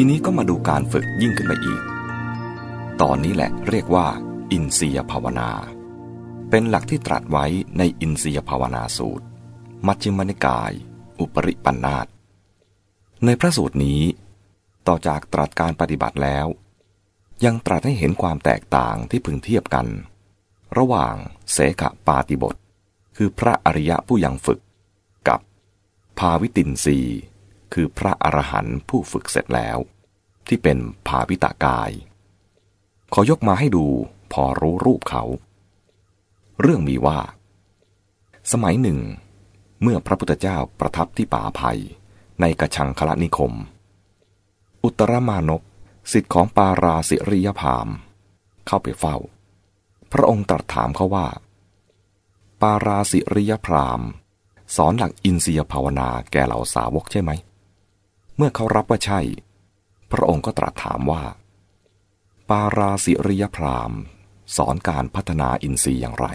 ทีนี้ก็มาดูการฝึกยิ่งขึ้นไปอีก ตอนนี้แหละเรียกว่า อินทรียภาวนา เป็นหลักที่ตรัสไว้ในอินทรียภาวนาสูตร มัชฌิมนิกาย อุปริปันธาตในพระสูตรนี้ ต่อจากตรัสการปฏิบัติแล้ว ยังตรัสให้เห็นความแตกต่างที่พึงเทียบกัน ระหว่างเสขปาติบท คือพระอริยะผู้ยังฝึก กับ ภาวิตินรี คือพระอรหันต์ผู้ฝึกเสร็จแล้ว ที่เป็นภาวิตากาย ขอยกมาให้ดูพอรู้รูปเขา เรื่องมีว่า สมัยหนึ่ง เมื่อพระพุทธเจ้าประทับที่ป่าภัยในกระชังคละนิคม อุตรมานพสิทธิ์ของปาราสิริยพาม เข้าไปเฝ้า พระองค์ตรัสถามเขาว่า ปาราสิริยพรามสอนหลักอินทรียภาวนาแก่เหล่าสาวกใช่ไหม เมื่อเขารับว่าใช่ พระองค์ก็ตรัสถามว่า ปาราสิริยพรามสอนการพัฒนาอินทรีย์อย่างไร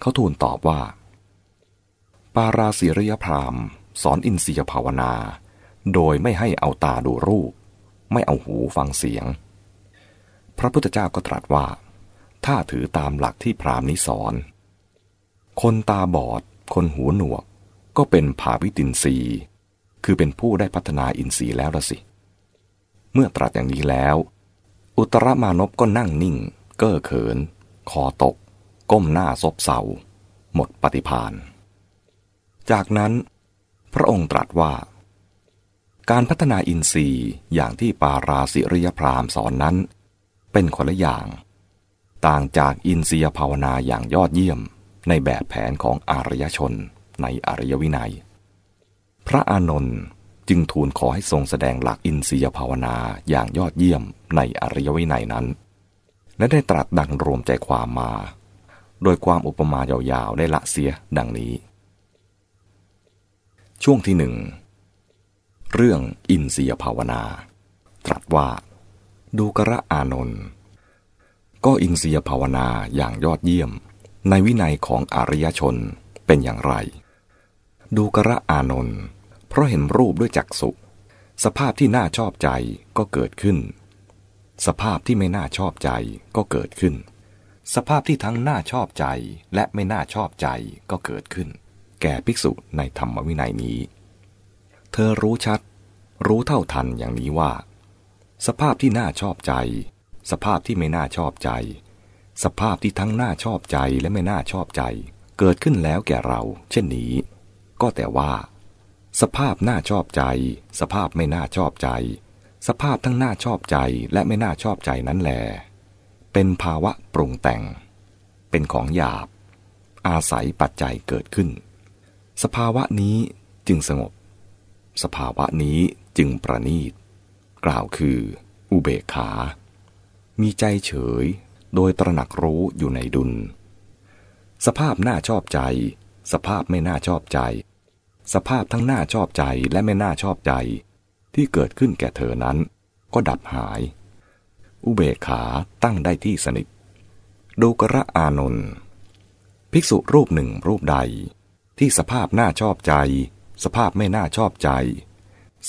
เขาทูลตอบว่า ปาราสิริยพรามสอนอินทรียภาวนา โดยไม่ให้เอาตาดูรูป ไม่เอาหูฟังเสียง พระพุทธเจ้าก็ตรัสว่า ถ้าถือตามหลักที่พรามนี้สอน คนตาบอด คนหูหนวก ก็เป็นภาวิตินทรีย์ คือเป็นผู้ได้พัฒนาอินทรีย์แล้วละสิ เมื่อตรัสอย่างนี้แล้ว อุตรมานพก็นั่งนิ่ง เก้อเขิน คอตก ก้มหน้าซบเศร้าหมดปฏิพานจากนั้น พระองค์ตรัสว่า การพัฒนาอินทรีย์อย่างที่ปาราสิริยพรามสอนนั้น เป็นคนละอย่าง ต่างจากอินทรียภาวนาอย่างยอดเยี่ยมในแบบแผนของอารยชนในอริยวินัย พระอานนท์จึงทูลขอให้ทรงแสดงหลักอินทรียภาวนาอย่างยอดเยี่ยมในอริยวินัยนั้น และได้ตรัสดังรวมใจความมา โดยความอุปมายาวๆได้ละเสียดังนี้ ช่วงที่หนึ่งเรื่องอินทรียภาวนา ตรัสว่า ดูกระอานนท์ก็อินทรียภาวนาอย่างยอดเยี่ยม ในวินัยของอริยชนเป็นอย่างไร ดูกระอานนท์ เพราะเห็นรูปด้วยจักสุสภาพที่น่าชอบใจก็เกิดขึ้น สภาพที่ไม่น่าชอบใจก็เกิดขึ้น สภาพที่ทั้งน่าชอบใจและไม่น่าชอบใจก็เกิดขึ้น แก่ภิกษุในธรรมวินัยนี้ เธอรู้ชัด รู้เท่าทันอย่างนี้ว่า สภาพที่น่าชอบใจ สภาพที่ไม่น่าชอบใจ สภาพที่ทั้งน่าชอบใจและไม่น่าชอบใจ เกิดขึ้นแล้วแก่เรา เช่นนี้ ก็แต่ว่า สภาพน่าชอบใจ สภาพไม่น่าชอบใจ สภาพทั้งน่าชอบใจและไม่น่าชอบใจนั้นแล เป็นภาวะปรุงแต่ง เป็นของหยาบ อาศัยปัจจัยเกิดขึ้น สภาวะนี้จึงสงบ สภาวะนี้จึงประณีต กล่าวคือ อุเบกขา มีใจเฉยโดยตระหนักรู้อยู่ในดุล สภาพน่าชอบใจ สภาพไม่น่าชอบใจ สภาพทั้งน่าชอบใจและไม่น่าชอบใจ ที่เกิดขึ้นแก่เธอนั้น ก็ดับหาย อุเบกขาตั้งได้ที่สนิทดูกระอานนท์ภิกษุรูปหนึ่งรูปใด ที่สภาพน่าชอบใจ สภาพไม่น่าชอบใจ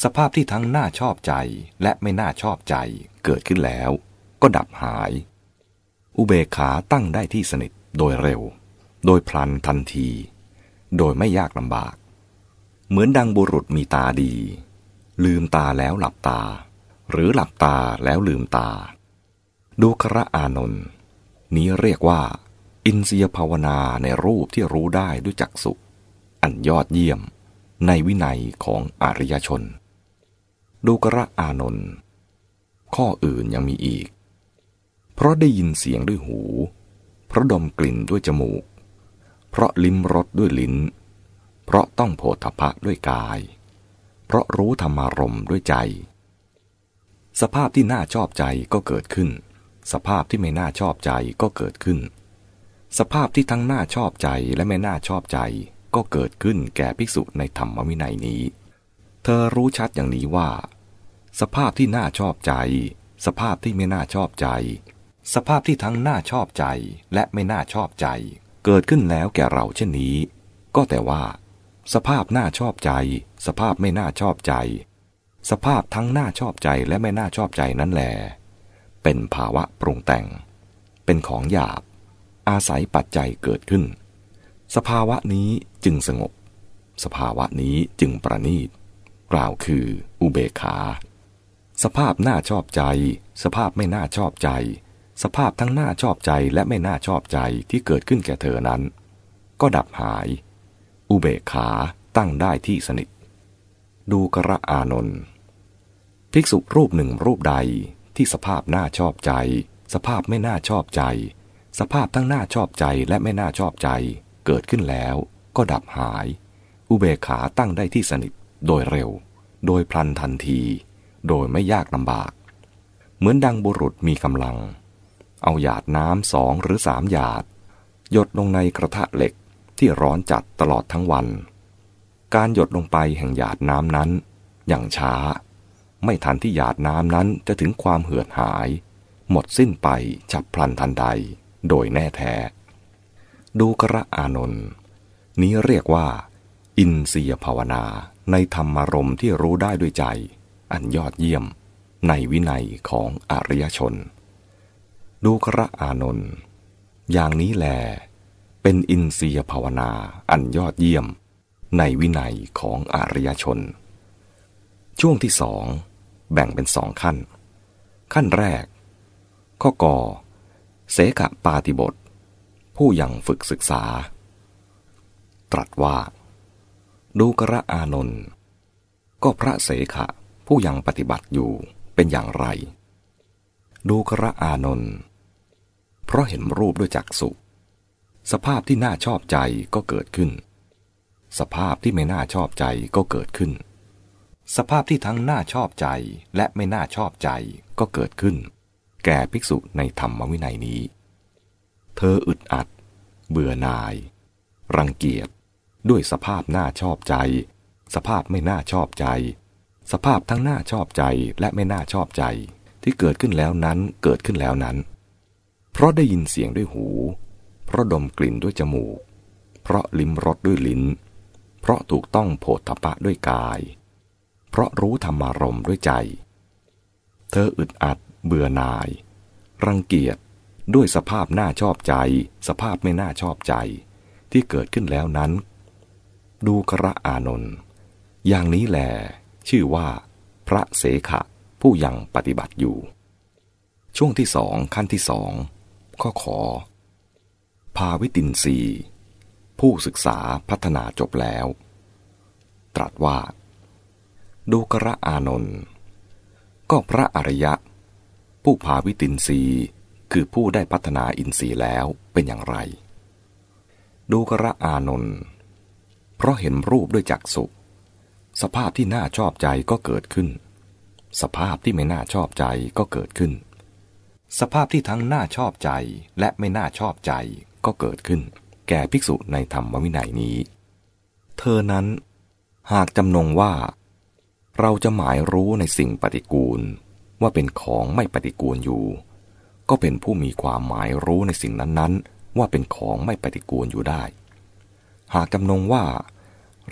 สภาพที่ทั้งน่าชอบใจและไม่น่าชอบใจเกิดขึ้นแล้ว ก็ดับหาย อุเบกขาตั้งได้ที่สนิทโดยเร็ว โดยพลันทันที โดยไม่ยากลำบาก เหมือนดังบุรุษมีตาดี ลืมตาแล้วหลับตา หรือหลับตาแล้วลืมตา ดูคระอานนท์นี้เรียกว่า อินเสียภาวนาในรูปที่รู้ได้ด้วยจักสุอันยอดเยี่ยม ในวินัยของอริยชน ดูกระอานนท์ข้ออื่นยังมีอีก เพราะได้ยินเสียงด้วยหู เพราะดมกลิ่นด้วยจมูก เพราะลิ้มรสด้วยลิ้น เพราะต้องโผฏฐะด้วยกาย เพราะรู้ธรรมารมด้วยใจ สภาพที่น่าชอบใจก็เกิดขึ้น สภาพที่ไม่น่าชอบใจก็เกิดขึ้น สภาพที่ทั้งน่าชอบใจและไม่น่าชอบใจ ก็เกิดขึ้นแก่ภิกษุในธรรมวินัยนี้ เธอรู้ชัดอย่างนี้ว่า สภาพที่น่าชอบใจ สภาพที่ไม่น่าชอบใจ สภาพที่ทั้งน่าชอบใจและไม่น่าชอบใจ เกิดขึ้นแล้วแก่เราเช่นนี้ ก็แต่ว่า สภาพน่าชอบใจ สภาพไม่น่าชอบใจ สภาพทั้งน่าชอบใจและไม่น่าชอบใจนั้นแหลเป็นภาวะปรุงแต่ง เป็นของหยาบ อาศัยปัจจัยเกิดขึ้น สภาวะนี้จึงสงบ สภาวะนี้จึงประณีต กล่าวคืออุเบกขา สภาพน่าชอบใจ สภาพไม่น่าชอบใจ สภาพทั้งน่าชอบใจและไม่น่าชอบใจที่เกิดขึ้นแก่เธอนั้น ก็ดับหาย อุเบกขาตั้งได้ที่สนิท ดูกระอานนท์ภิกษุรูปหนึ่งรูปใดที่สภาพน่าชอบใจ สภาพไม่น่าชอบใจ สภาพทั้งน่าชอบใจและไม่น่าชอบใจ เกิดขึ้นแล้ว ก็ดับหาย อุเบกขาตั้งได้ที่สนิทโดยเร็ว โดยพลันทันที โดยไม่ยากลำบาก เหมือนดังบุรุษมีกำลัง เอาหยาดน้ำสองหรือสามหยาดหยดลงในกระทะเหล็ก ที่ร้อนจัดตลอดทั้งวัน การหยดลงไปแห่งหยาดน้ำนั้น อย่างช้า ไม่ทันที่หยาดน้ำนั้นจะถึงความเหือดหาย หมดสิ้นไปฉับพลันทันใด โดยแน่แท้ ดูกระอานนท์นี้เรียกว่า อินเสียภาวนาในธรรมารมที่รู้ได้ด้วยใจ อันยอดเยี่ยม ในวินัยของอริยชน ดูกระอานนท์อย่างนี้แหละ เป็นอินเสียภาวนาอันยอดเยี่ยมในวินัยของอริยชน ช่วงที่สองแบ่งเป็นสองขั้น ขั้นแรก ข้อกอเสกปาติบท ผู้ยังฝึกศึกษา ตรัสว่า ดูกระอานนท์ก็พระเสขะผู้ยังปฏิบัติอยู่เป็นอย่างไร ดูกระอานนท์เพราะเห็นรูปด้วยจักสุ สภาพที่น่าชอบใจก็เกิดขึ้น สภาพที่ไม่น่าชอบใจก็เกิดขึ้น สภาพที่ทั้งน่าชอบใจและไม่น่าชอบใจก็เกิดขึ้น แก่ภิกษุในธรรมวินัยนี้ เธออึดอัด เบื่อหน่าย รังเกียจ ด้วยสภาพน่าชอบใจ สภาพไม่น่าชอบใจ สภาพทั้งน่าชอบใจและไม่น่าชอบใจที่เกิดขึ้นแล้วนั้นเกิดขึ้นแล้วนั้น เพราะได้ยินเสียงด้วยหู เพราะดมกลิ่นด้วยจมูก เพราะลิ้มรสด้วยลิ้น เพราะถูกต้องโผฏฐะด้วยกาย เพราะรู้ธรรมารมด้วยใจ เธออึดอัด เบื่อหน่าย รังเกียจด้วยสภาพน่าชอบใจ สภาพไม่น่าชอบใจ ที่เกิดขึ้นแล้วนั้น ดูกระอานนท์อย่างนี้แหลชื่อว่า พระเสขะผู้ยังปฏิบัติอยู่ ช่วงที่สองขั้นที่สองข้อขอ ภาวิตินสีผู้ศึกษาพัฒนาจบแล้ว ตรัสว่า ดูกระอานนท์ก็พระอริยะ ผู้ภาวิตินรีคือผู้ได้พัฒนาอินทรีย์แล้วเป็นอย่างไร ดูกระอานนท์เพราะเห็นรูปด้วยจักสุสภาพที่น่าชอบใจก็เกิดขึ้น สภาพที่ไม่น่าชอบใจก็เกิดขึ้น สภาพที่ทั้งน่าชอบใจและไม่น่าชอบใจ ก็เกิดขึ้น แก่ภิกษุในธรรมวินัยนี้ เธอนั้น หากจำนงว่า เราจะหมายรู้ในสิ่งปฏิกูล ว่าเป็นของไม่ปฏิกูลอยู่ ก็เป็นผู้มีความหมายรู้ในสิ่งนั้นๆ ว่าเป็นของไม่ปฏิกูลอยู่ได้ หากจำนงว่า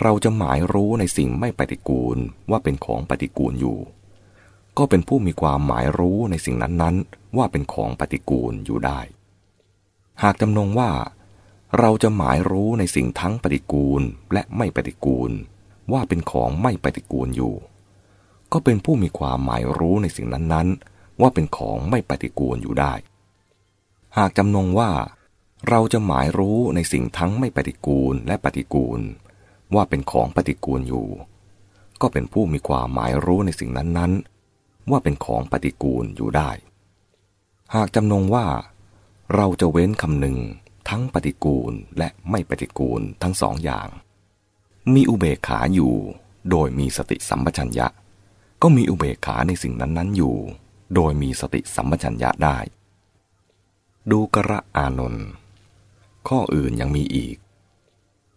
เราจะหมายรู้ในสิ่งไม่ปฏิกูลว่าเป็นของปฏิกูลอยู่ก็เป็นผู้มีความหมายรู้ในสิ่งนั้นๆ ว่าเป็นของปฏิกูลอยู่ได้ หากจำนงว่า เราจะหมายรู้ในสิ่งทั้งปฏิกูลและไม่ปฏิกูล ว่าเป็นของไม่ปฏิกูลอยู่ ก็เป็นผู้มีความหมายรู้ในสิ่งนั้นๆ ว่าเป็นของไม่ปฏิกูลอยู่ได้ หากจำนงว่า เราจะหมายรู้ในสิ่งทั้งไม่ปฏิกูลและปฏิกูล ว่าเป็นของปฏิกูลอยู่ ก็เป็นผู้มีความหมายรู้ในสิ่งนั้นๆ ว่าเป็นของปฏิกูลอยู่ได้ หากจำนงว่า เราจะเว้นคำหนึ่งทั้งปฏิกูลและไม่ปฏิกูลทั้งสองอย่าง มีอุเบกขาอยู่ โดยมีสติสัมปชัญญะ ก็มีอุเบกขาในสิ่งนั้นๆอยู่ โดยมีสติสัมปชัญญะได้ ดูกระอานนท์ข้ออื่นยังมีอีก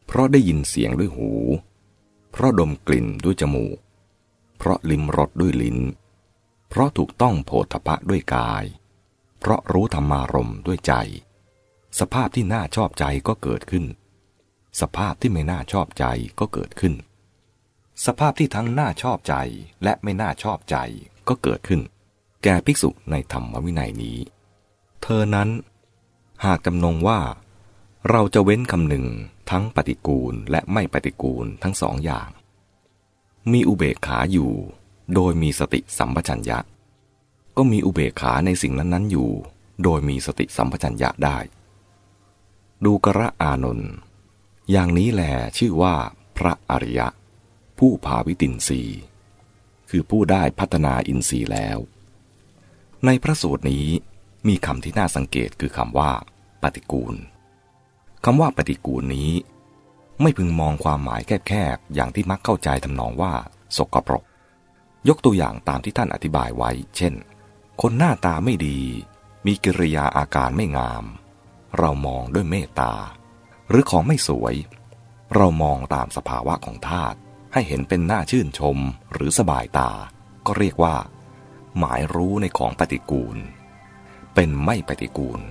เพราะได้ยินเสียงด้วยหู เพราะดมกลิ่นด้วยจมูก เพราะลิ้มรสด้วยลิ้น เพราะถูกต้องโผฏฐะด้วยกาย เพราะรู้ธรรมารมด้วยใจ สภาพที่น่าชอบใจก็เกิดขึ้น สภาพที่ไม่น่าชอบใจก็เกิดขึ้น สภาพที่ทั้งน่าชอบใจและไม่น่าชอบใจก็เกิดขึ้น แก่ภิกษุในธรรมวินัยนี้ เธอนั้น หากจำนงว่า เราจะเว้นคำหนึ่งทั้งปฏิกูลและไม่ปฏิกูลทั้งสองอย่าง มีอุเบกขาอยู่ โดยมีสติสัมปชัญญะ ก็มีอุเบกขาในสิ่งนั้นๆอยู่ โดยมีสติสัมปชัญญะได้ ดูกระอานนท์อย่างนี้แหลชื่อว่าพระอริยะ ผู้ภาวิตินรีคือผู้ได้พัฒนาอินทรีย์แล้ว ในพระสูตรนี้มีคำที่น่าสังเกตคือคำว่า ปฏิกูลคำว่าปฏิกูลนี้ ไม่พึงมองความหมายแคบๆอย่างที่มักเข้าใจทำนองว่า สกปรก ยกตัวอย่างตามที่ท่านอธิบายไว้ เช่น คนหน้าตาไม่ดี มีกิริยาอาการไม่งาม เรามองด้วยเมตตา หรือของไม่สวย เรามองตามสภาวะของธาตุให้เห็นเป็นหน้าชื่นชมหรือสบายตา ก็เรียกว่า หมายรู้ในของปฏิกูล เป็นไม่ปฏิกูล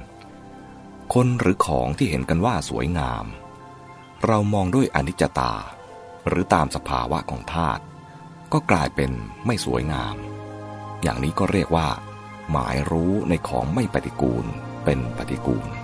คนหรือของที่เห็นกันว่าสวยงาม เรามองด้วยอนิจจตา หรือตามสภาวะของธาตุก็กลายเป็นไม่สวยงาม อย่างนี้ก็เรียกว่า หมายรู้ในของไม่ปฏิกูลเป็นปฏิกูล